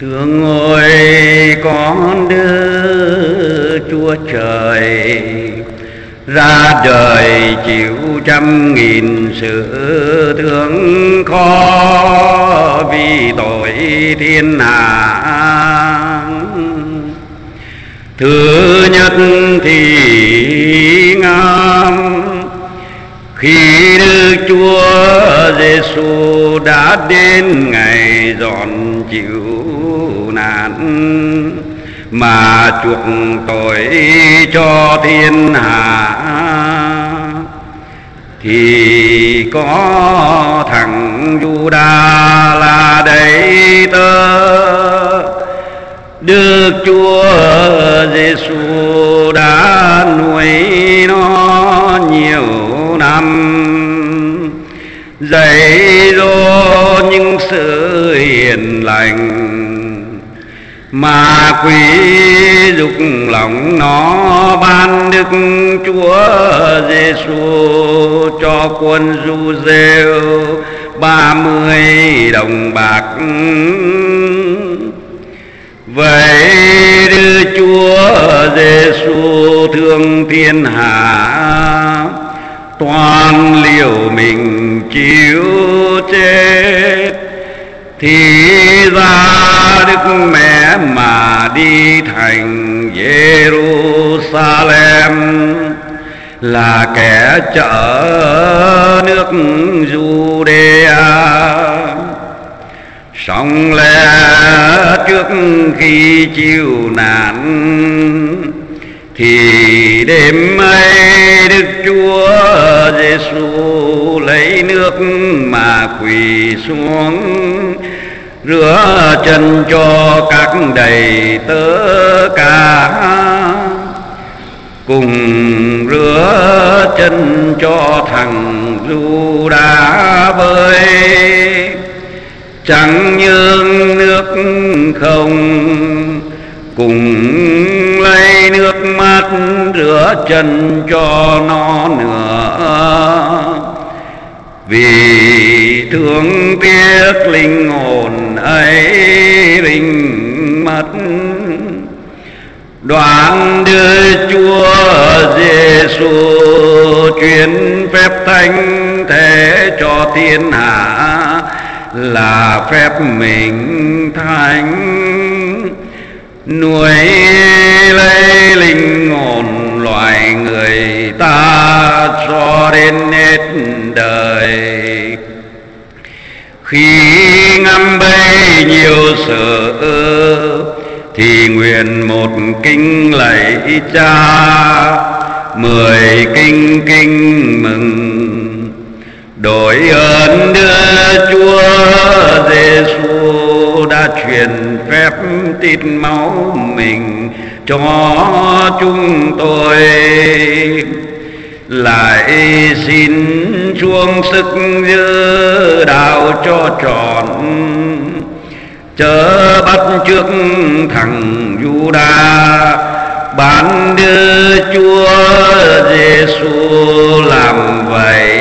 thương ơi con đưa chúa trời. Ra đời chịu trăm nghìn sự thương khó vì tội thiên hạ thứ nhất thì ngam khi Đức Chúa Giêsu đã đến ngày dọn chịu nạn, mà chuộc tội cho thiên hạ. Thì có thằng Juda là đầy tớ Đức Chúa Giêsu đã nuôi nó nhiều năm. Dạy dỗ những sự hiền lành mà quỷ dục lòng nó ban đức chúa giêsu cho quân du rêu ba mươi đồng bạc. Vậy đức chúa giêsu thương thiên hạ, toàn liều mình chịu chết thì ra đức mẹ mà đi thành Jerusalem là kẻ chở nước Judea sống lẽ trước khi chịu nạn, thì đêm ấy Đức Chúa Giêsu lấy nước mà quỳ xuống, rửa chân cho các đầy tớ cả cùng rửa chân cho thằng du đã bơi chẳng nhường nước không. Cùng lấy nước mắt rửa chân cho nó nữa vì thương tiếc linh hồn ấy linh mất đoạn đưa Chúa Giêsu truyền phép thánh thể cho thiên hạ là phép mình thánh. Nuôi lấy cho đến hết đời khi ngâm bấy nhiêu sự thì nguyện một kinh lạy cha mười kinh kinh mừng đổi ơn đưa Chúa Giêsu đã truyền phép tít máu mình cho chúng tôi lại xin chuông sức giữ đạo cho trọn. Chớ bắt trước thằng Juda, bán đưa Chúa Giêsu làm vậy.